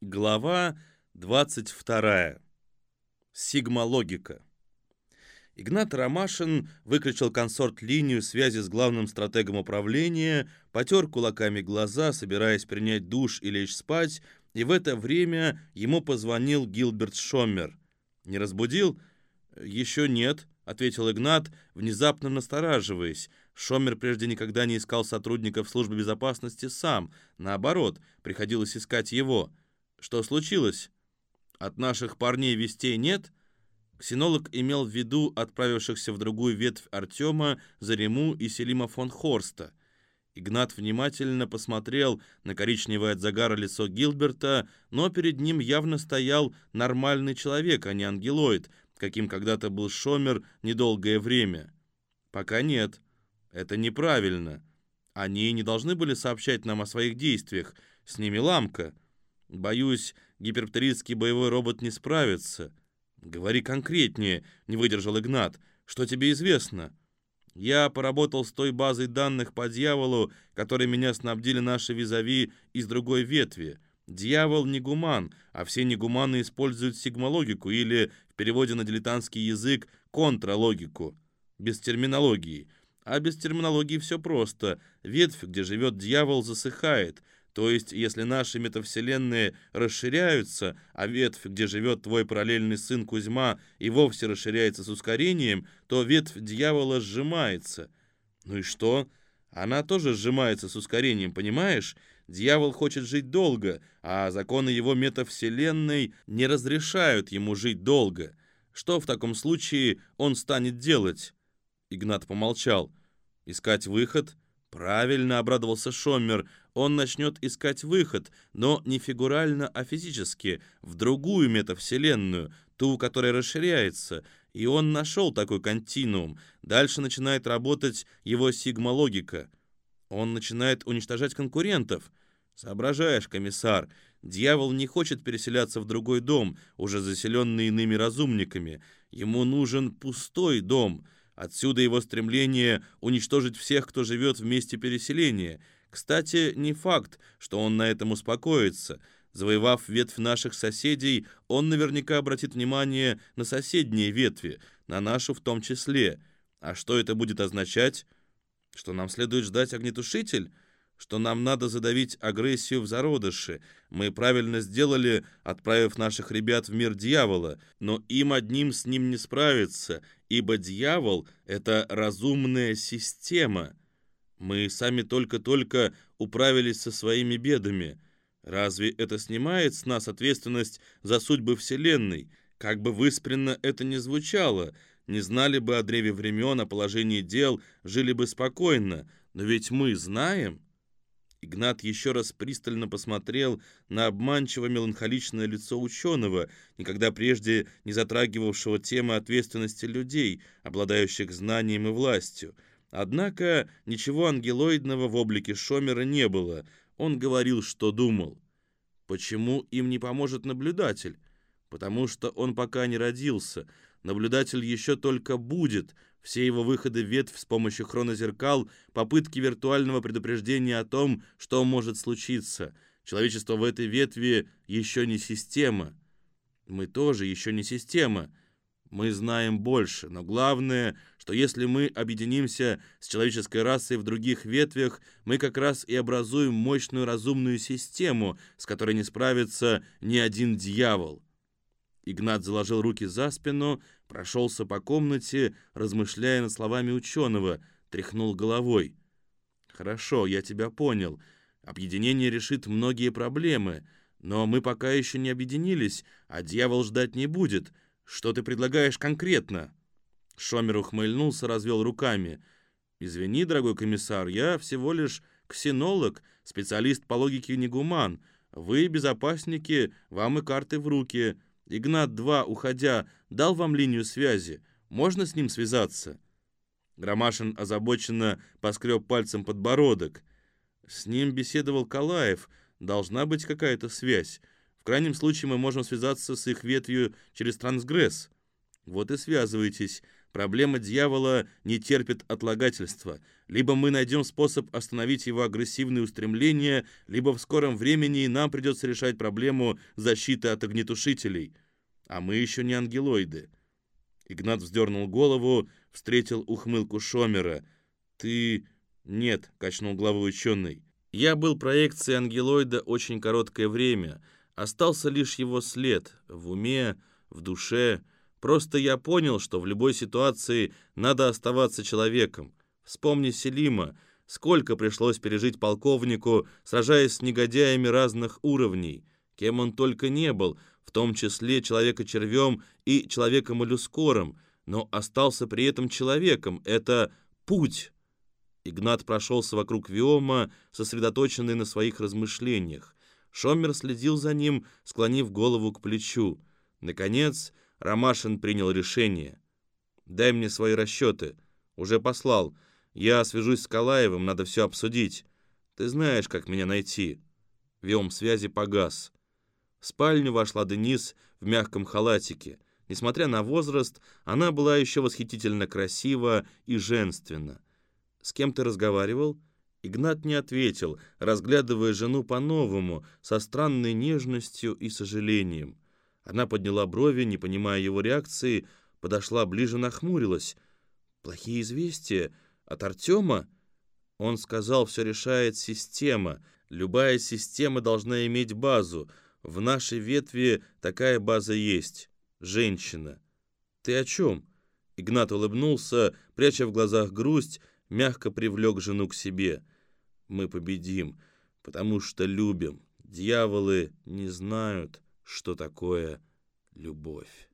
Глава 22. Сигма-логика. Игнат Ромашин выключил консорт-линию связи с главным стратегом управления, потер кулаками глаза, собираясь принять душ и лечь спать, и в это время ему позвонил Гилберт Шоммер. «Не разбудил?» «Еще нет», — ответил Игнат, внезапно настораживаясь. Шоммер прежде никогда не искал сотрудников службы безопасности сам, наоборот, приходилось искать его — что случилось? От наших парней вестей нет? Ксенолог имел в виду отправившихся в другую ветвь Артема, Зарему и Селима фон Хорста. Игнат внимательно посмотрел на коричневое от загара лицо Гилберта, но перед ним явно стоял нормальный человек, а не ангелоид, каким когда-то был Шомер недолгое время. Пока нет. Это неправильно. Они не должны были сообщать нам о своих действиях. С ними ламка. Боюсь, гиперптеристский боевой робот не справится. Говори конкретнее, не выдержал Игнат. Что тебе известно? Я поработал с той базой данных по дьяволу, которой меня снабдили наши визави из другой ветви. Дьявол не гуман, а все негуманы используют сигмологику или, в переводе на дилетантский язык, контралогику. Без терминологии. А без терминологии все просто. Ветвь, где живет дьявол, засыхает — то есть, если наши метавселенные расширяются, а ветвь, где живет твой параллельный сын Кузьма, и вовсе расширяется с ускорением, то ветвь дьявола сжимается. Ну и что? Она тоже сжимается с ускорением, понимаешь? Дьявол хочет жить долго, а законы его метавселенной не разрешают ему жить долго. Что в таком случае он станет делать? Игнат помолчал. Искать выход? Правильно обрадовался Шоммер он начнет искать выход, но не фигурально, а физически, в другую метавселенную, ту, которая расширяется, и он нашел такой континуум. Дальше начинает работать его сигма-логика. Он начинает уничтожать конкурентов. Соображаешь, комиссар, дьявол не хочет переселяться в другой дом, уже заселенный иными разумниками. Ему нужен пустой дом. Отсюда его стремление уничтожить всех, кто живет в месте переселения — кстати, не факт, что он на этом успокоится. Завоевав ветвь наших соседей, он наверняка обратит внимание на соседние ветви, на нашу в том числе. А что это будет означать? Что нам следует ждать огнетушитель? Что нам надо задавить агрессию в зародыше? Мы правильно сделали, отправив наших ребят в мир дьявола, но им одним с ним не справиться, ибо дьявол — это разумная система — мы сами только-только управились со своими бедами. Разве это снимает с нас ответственность за судьбы Вселенной? Как бы выспренно это ни звучало, не знали бы о древе времен, о положении дел, жили бы спокойно. Но ведь мы знаем. Игнат еще раз пристально посмотрел на обманчиво-меланхоличное лицо ученого, никогда прежде не затрагивавшего темы ответственности людей, обладающих знанием и властью. Однако ничего ангелоидного в облике Шомера не было. Он говорил, что думал. Почему им не поможет наблюдатель? Потому что он пока не родился. Наблюдатель еще только будет. Все его выходы в ветвь с помощью хронозеркал, попытки виртуального предупреждения о том, что может случиться. Человечество в этой ветви еще не система. Мы тоже еще не система. Мы знаем больше, но главное, что если мы объединимся с человеческой расой в других ветвях, мы как раз и образуем мощную разумную систему, с которой не справится ни один дьявол. Игнат заложил руки за спину, прошелся по комнате, размышляя над словами ученого, тряхнул головой. «Хорошо, я тебя понял. Объединение решит многие проблемы, но мы пока еще не объединились, а дьявол ждать не будет». Что ты предлагаешь конкретно?» Шомер ухмыльнулся, развел руками. «Извини, дорогой комиссар, я всего лишь ксенолог, специалист по логике негуман. Вы, безопасники, вам и карты в руки. Игнат-2, уходя, дал вам линию связи. Можно с ним связаться?» Громашин озабоченно поскреб пальцем подбородок. «С ним беседовал Калаев. Должна быть какая-то связь крайнем случае мы можем связаться с их ветвью через трансгресс. Вот и связывайтесь, Проблема дьявола не терпит отлагательства. Либо мы найдем способ остановить его агрессивные устремления, либо в скором времени нам придется решать проблему защиты от огнетушителей. А мы еще не ангелоиды. Игнат вздернул голову, встретил ухмылку Шомера. «Ты...» «Нет», — качнул головой ученый. «Я был проекцией ангелоида очень короткое время. Остался лишь его след в уме, в душе. Просто я понял, что в любой ситуации надо оставаться человеком. Вспомни Селима. Сколько пришлось пережить полковнику, сражаясь с негодяями разных уровней. Кем он только не был, в том числе человека-червем и человеком-моллюскором, но остался при этом человеком. Это путь. Игнат прошелся вокруг Виома, сосредоточенный на своих размышлениях. Шомер следил за ним, склонив голову к плечу. Наконец, Ромашин принял решение. «Дай мне свои расчеты. Уже послал. Я свяжусь с Калаевым, надо все обсудить. Ты знаешь, как меня найти». Виом связи погас. В спальню вошла Денис в мягком халатике. Несмотря на возраст, она была еще восхитительно красива и женственна. «С кем ты разговаривал?» Игнат не ответил, разглядывая жену по-новому, со странной нежностью и сожалением. Она подняла брови, не понимая его реакции, подошла ближе, нахмурилась. «Плохие известия? От Артема?» Он сказал, все решает система. Любая система должна иметь базу — в нашей ветви такая база есть. Женщина. Ты о чем? Игнат улыбнулся, пряча в глазах грусть, мягко привлек жену к себе. Мы победим, потому что любим. Дьяволы не знают, что такое любовь.